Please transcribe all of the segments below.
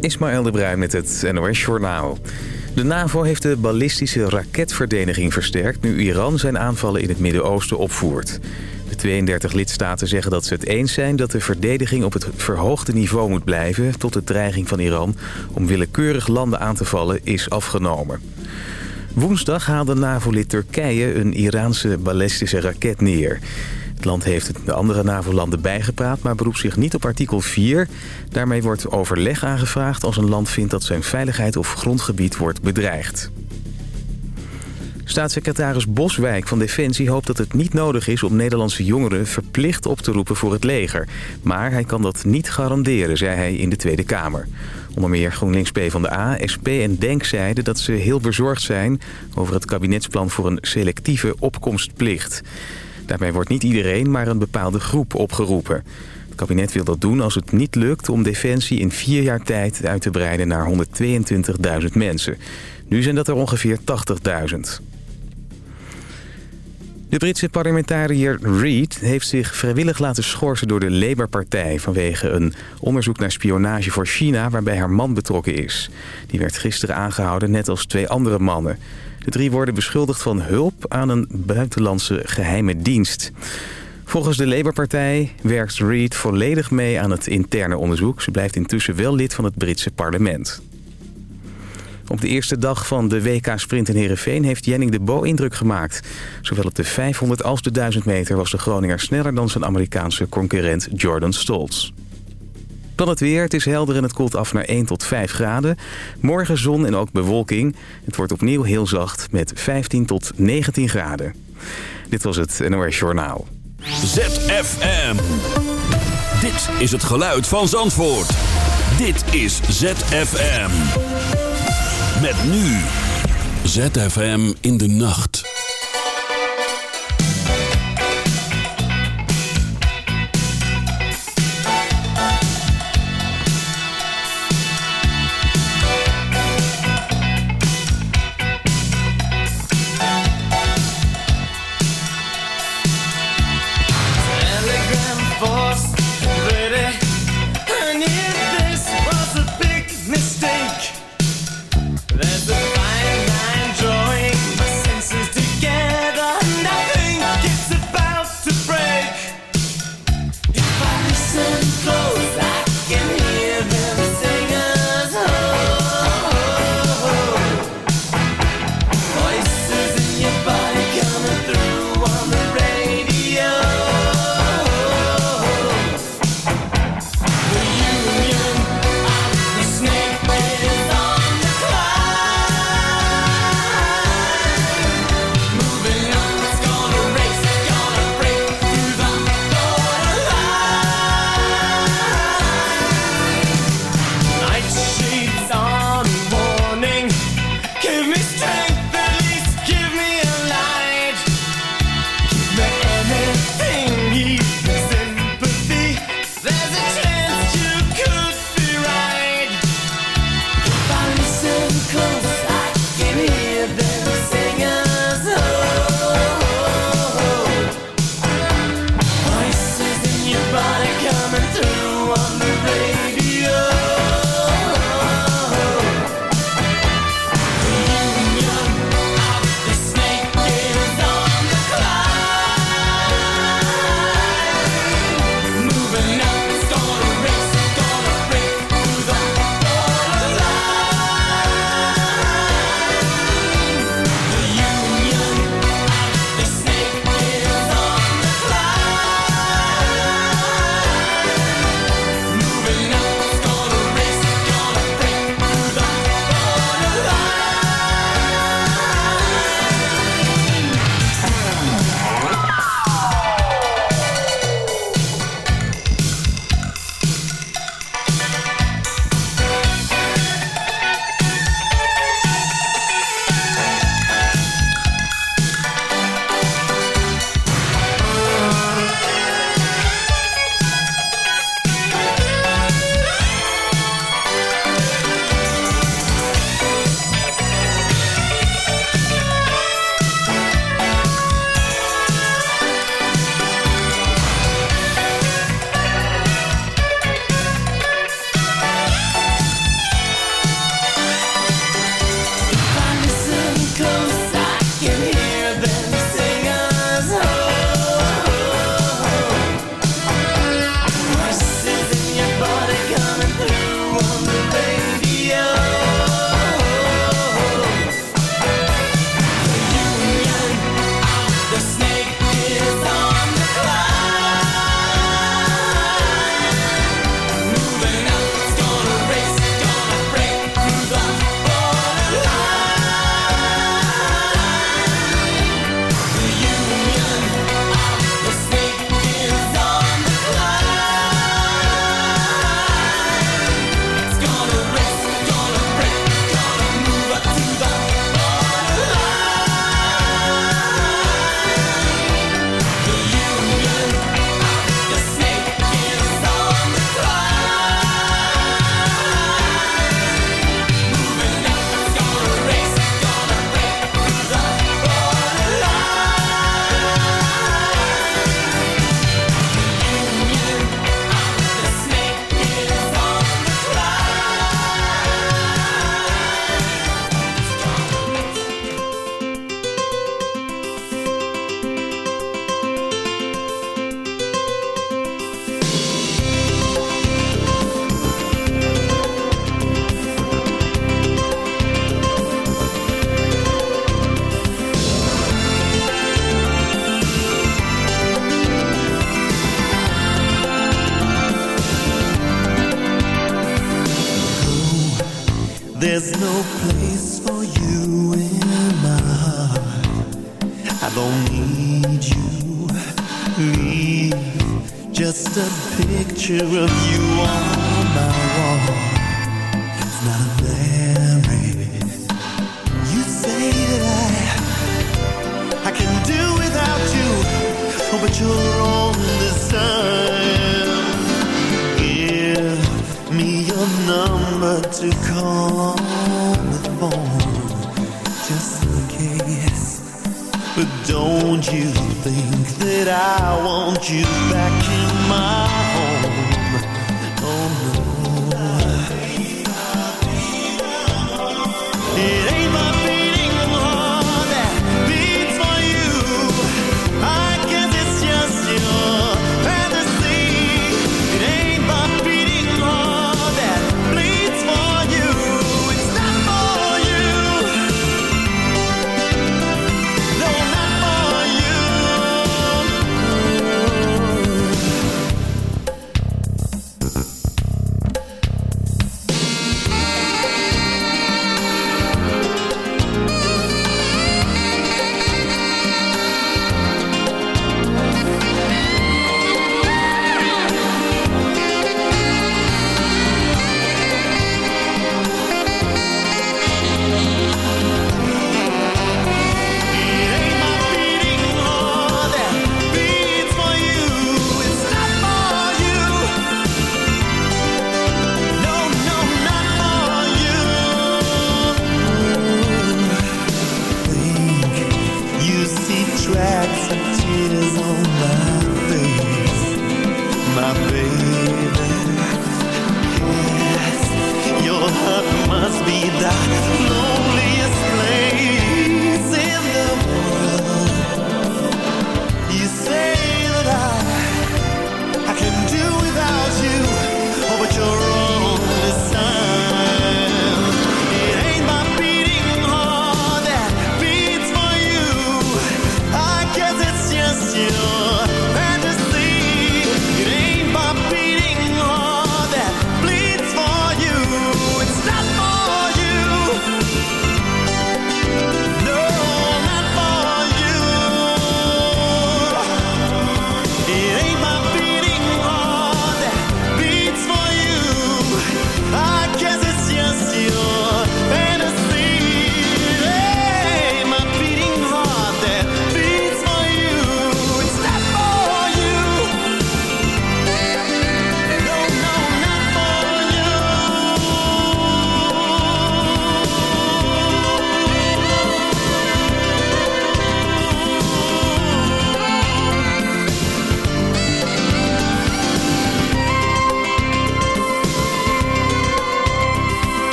Ismaël de Bruin met het NOS Journaal. De NAVO heeft de ballistische raketverdediging versterkt... nu Iran zijn aanvallen in het Midden-Oosten opvoert. De 32 lidstaten zeggen dat ze het eens zijn... dat de verdediging op het verhoogde niveau moet blijven... tot de dreiging van Iran om willekeurig landen aan te vallen is afgenomen. Woensdag haalde NAVO-lid Turkije een Iraanse ballistische raket neer... Het land heeft de andere NAVO-landen bijgepraat, maar beroept zich niet op artikel 4. Daarmee wordt overleg aangevraagd als een land vindt dat zijn veiligheid of grondgebied wordt bedreigd. Staatssecretaris Boswijk van Defensie hoopt dat het niet nodig is om Nederlandse jongeren verplicht op te roepen voor het leger. Maar hij kan dat niet garanderen, zei hij in de Tweede Kamer. Onder meer GroenLinks P van de A, SP en DENK zeiden dat ze heel bezorgd zijn over het kabinetsplan voor een selectieve opkomstplicht. Daarbij wordt niet iedereen, maar een bepaalde groep opgeroepen. Het kabinet wil dat doen als het niet lukt om Defensie in vier jaar tijd uit te breiden naar 122.000 mensen. Nu zijn dat er ongeveer 80.000. De Britse parlementariër Reid heeft zich vrijwillig laten schorsen door de Labour-partij... vanwege een onderzoek naar spionage voor China waarbij haar man betrokken is. Die werd gisteren aangehouden, net als twee andere mannen. De drie worden beschuldigd van hulp aan een buitenlandse geheime dienst. Volgens de Labour-partij werkt Reid volledig mee aan het interne onderzoek. Ze blijft intussen wel lid van het Britse parlement. Op de eerste dag van de WK-sprint in Heerenveen heeft Jenning de Bo indruk gemaakt. Zowel op de 500 als de 1000 meter was de Groninger sneller dan zijn Amerikaanse concurrent Jordan Stoltz. Dan het weer. Het is helder en het koelt af naar 1 tot 5 graden. Morgen zon en ook bewolking. Het wordt opnieuw heel zacht met 15 tot 19 graden. Dit was het NOS Journaal. ZFM. Dit is het geluid van Zandvoort. Dit is ZFM. Met nu. ZFM in de nacht.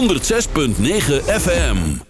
106.9 FM.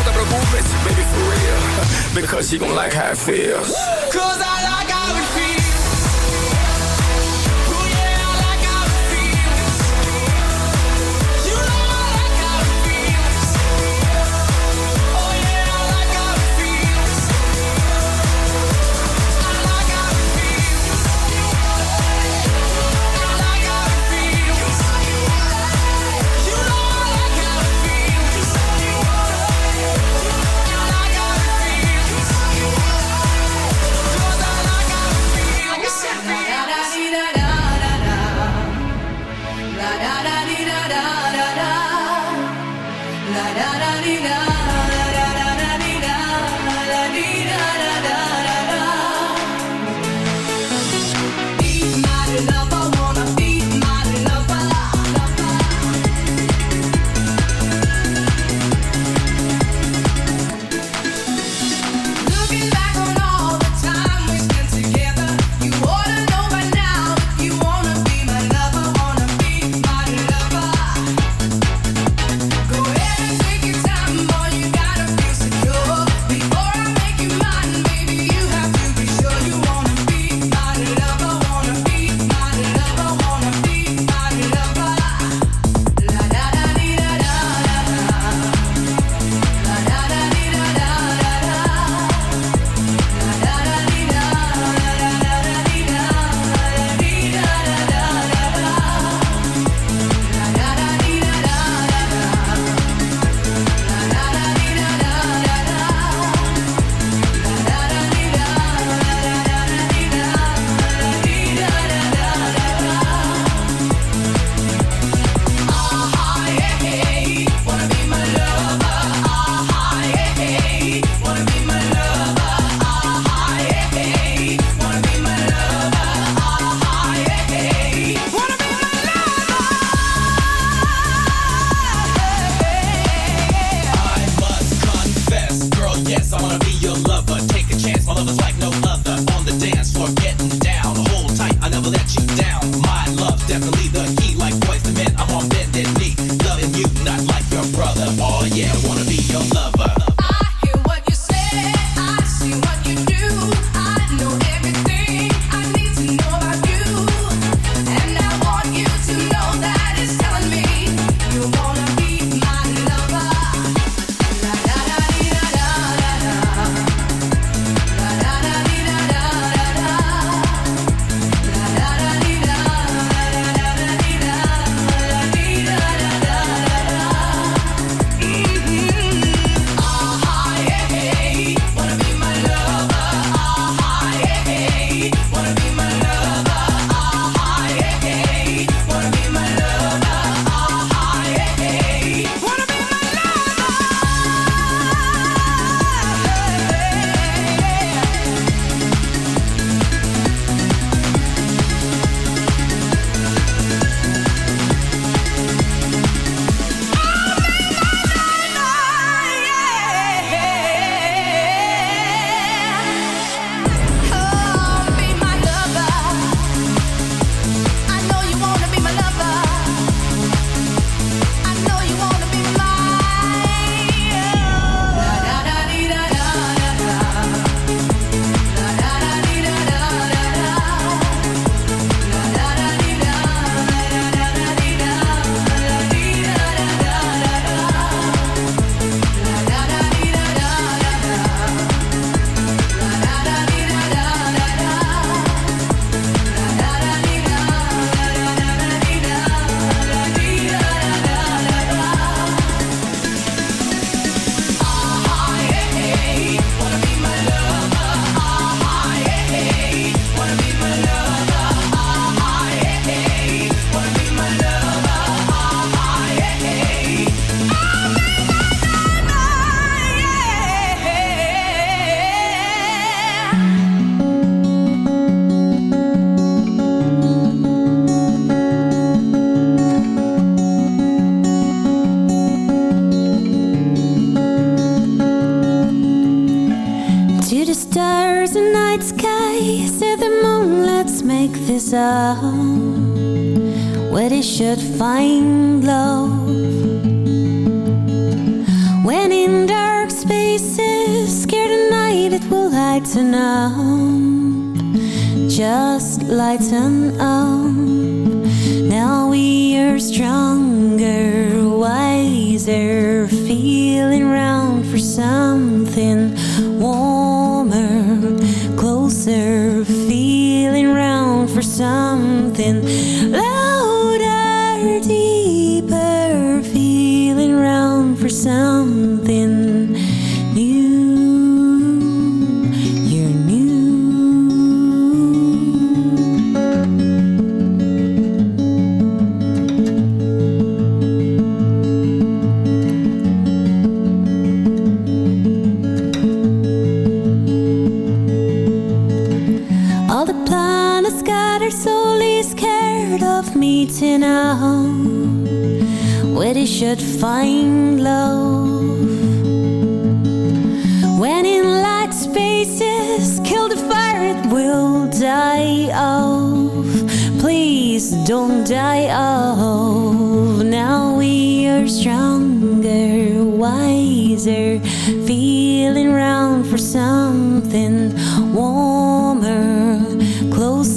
Te baby, for real. Because you gon' like how it feels. Cause I like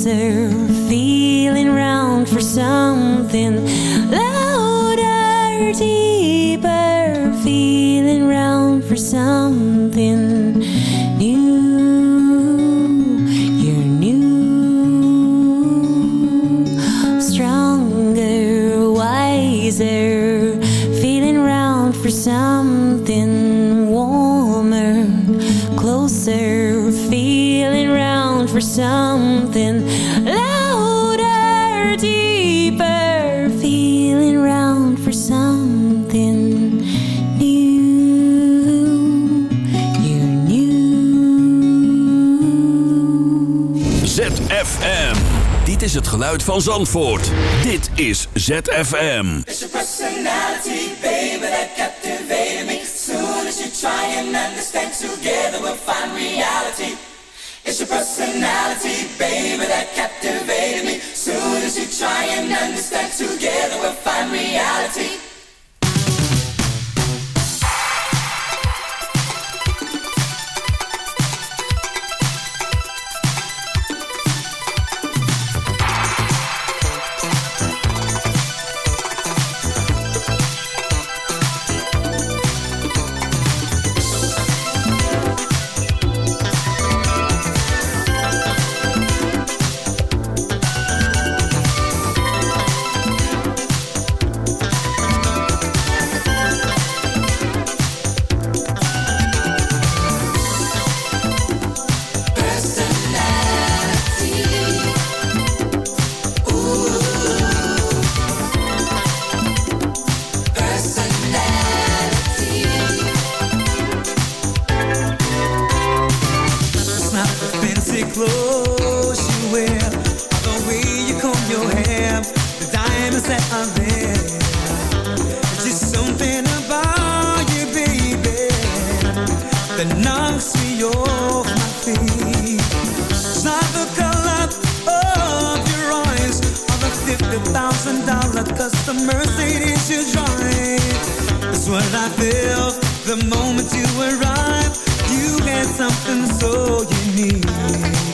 deserve het geluid van Zandvoort. Dit is ZFM. It's your personality, baby, that captivated me. Soon as you try and understand, together we'll find reality. It's your personality, baby, that captivated me. Soon as you try and understand, together we'll find reality. Clothes you wear, the way you comb your hair, the diamonds that are there. It's just something about you, baby, that knocks me off my feet. It's not the color of your eyes or the fifty thousand dollar custom Mercedes you drive. It's what I feel the moment you arrive. Something so unique.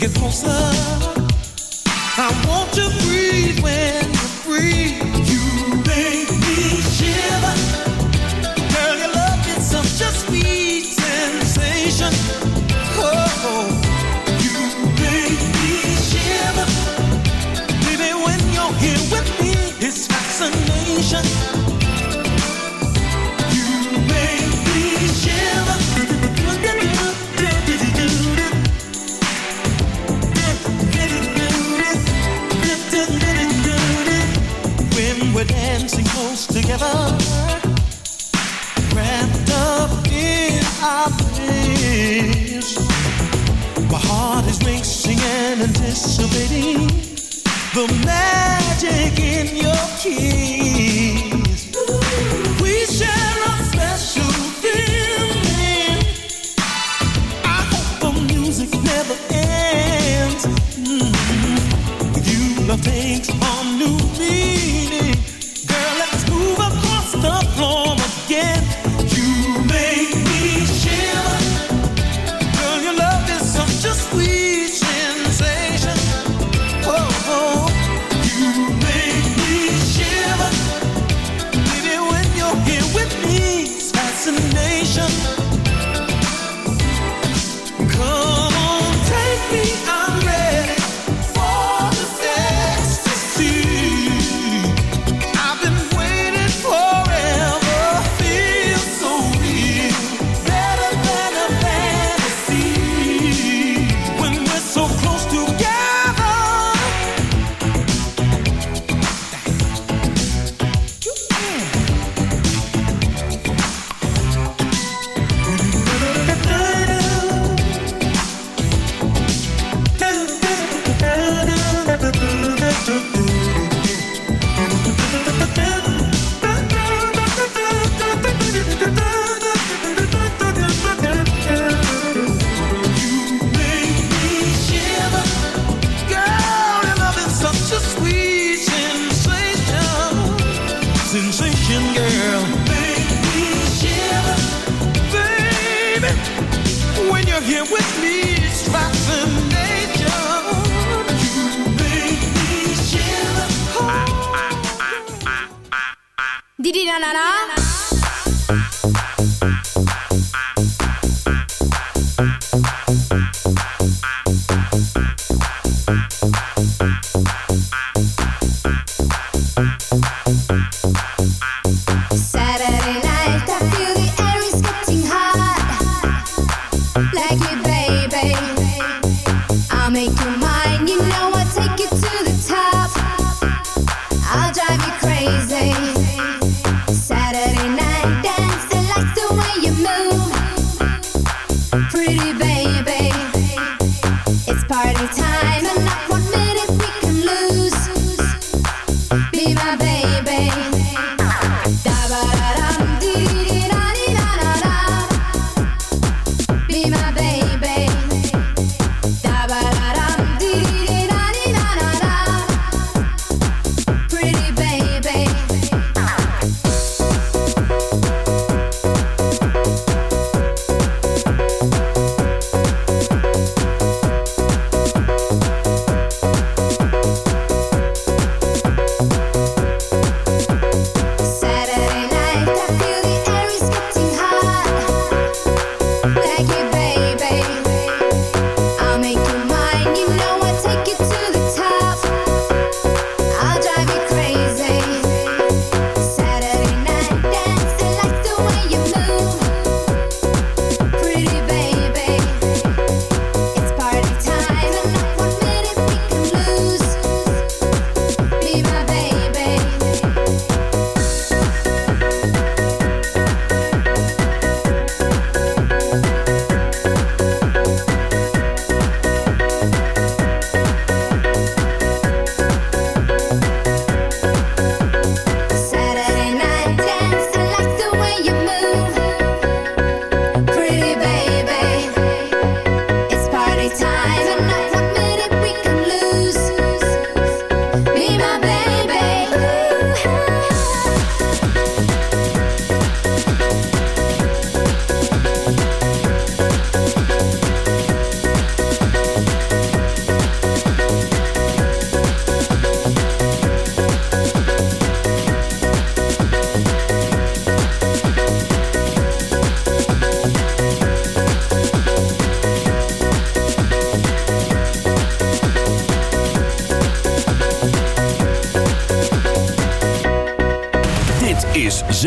Get closer. keep